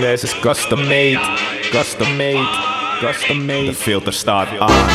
Deze is custom made, custom made, custom made. De filter staat aan.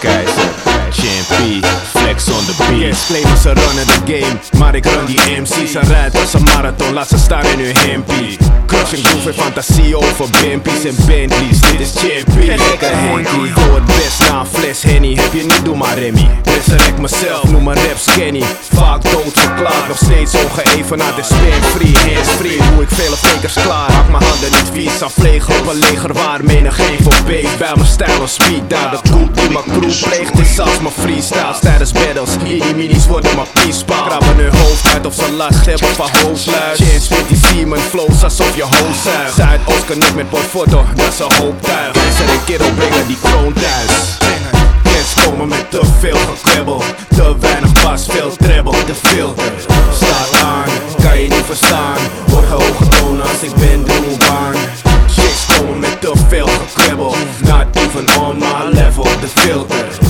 Keizer, Champion, flex on the beat. Yes, claimen ze runnen de game, maar ik run die MC's en rijd als een marathon, laat ze staan in hun hempie. Groove en fantasie over Bimpies en Bentleys, dit is Chippy. Gekke Henky, doe het best na een fles Henny, heb je niet, doe maar Remy. Resurrect mezelf, noem mijn rap skinny. Vaak dood verklaard, nog steeds ongeëvenaard en spam free, hands free. Doe ik vele fakers klaar, hak mijn handen niet vies. Aan vleegen op een leger waar menig geen voor beet. Bij mijn stijl en speed, daar de koep die mijn crew pleegt is als mijn freestyles tijdens battles. Die minis worden mijn piespaal. Krabben hun hoofd uit of ze last hebben van hoofdluid. Chance met die Seaman flows alsof je hoofd zuigt. Zuid-Oscar niet met portfoto, dat is een hoop tuig. Keizer en kerel brengen die kroon thuis. Kids komen met te veel gekwebbel Te weinig bas, veel treble, te filter Staat aan, kan je niet verstaan Word hoge tonen als ik ben de baan komen met te veel gekwebbel Not even on my level, de filter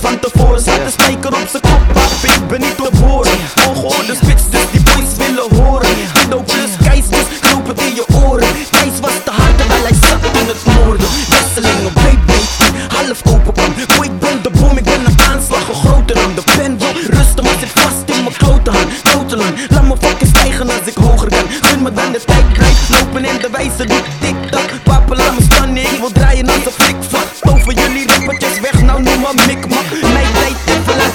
van tevoren. Zat de spijker op z'n kop, maar ik ben niet te boren. Ongehoorde spits, dus die boys willen horen. Keis, dus knoop het in je oren. Keis was te hard terwijl hij zat in het noorden. Wisselingen, baby, half open kan Boy, ik ben de boom, ik ben een aanslag, groter dan de pen wil Rusten, maar zit vast in mijn klote hand. Kloteland, laat me fucking stijgen als ik hoger kan. Gun me dan de tijd, blijf lopen in de wijze die tik-tak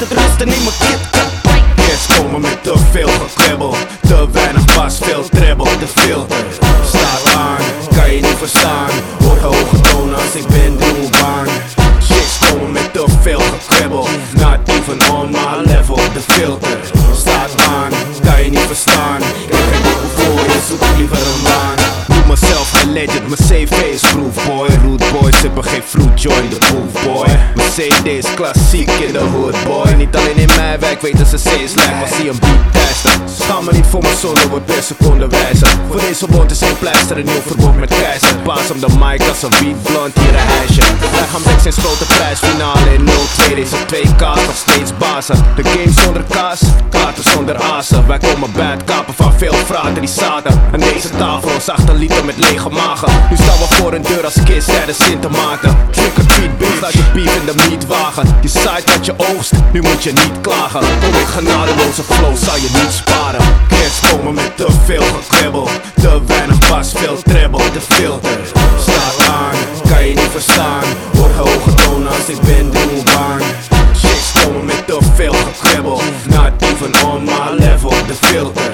het rusten, neem mijn KitKat Kids komen met te veel gekwebbel Te weinig bas, veel treble, te filter Staat aan, kan je niet verstaan. Hoor hoge tonen als ik ben de baan Chicks komen met te veel gekwebbel Not even on my level, de filter Staat aan, kan je niet verstaan. Ik heb voor je, zoek liever een baan. Noem mezelf een legend, mijn CV is proof boy. Root boys hebben geen fruit join the proof boy Mijn CD is klassiek in de hood boy. Niet alleen in mijn wijk weten ze C's lijf als hij een beat testen Schaam me niet voor mijn solo, wordt per seconde wijzer Voor deze bond is geen pleister, een nieuw verbond met keizer. Paas om de mic als een beat blond, hier een ijsje. Wij gaan back sinds grote prijsfinale in 0-2 Deze twee kaas nog steeds bazen. De game zonder kaas, kaarten zonder azen. Wij komen bij het kapen van veel fraten die zaten. Aan deze tafel ons achterlieten met lege magen. Nu staan we voor een deur als kist tijdens Sint Maarten Trick or treat laat je beef in de meatwagen Je zaait wat je oogst, nu moet je niet klagen. In genadeloze flow, zal je niet sparen. Kids komen met te veel gekwebbel. Te weinig bas, veel treble, te filter Staat aan, kan je niet verstaan. Word hoge tonen als ik ben de baan. Chicks komen met te veel gekwebbel. Not even on my level, de filter